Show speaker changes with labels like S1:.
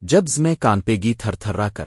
S1: جبز میں کانپے گی تھر تھرا کر۔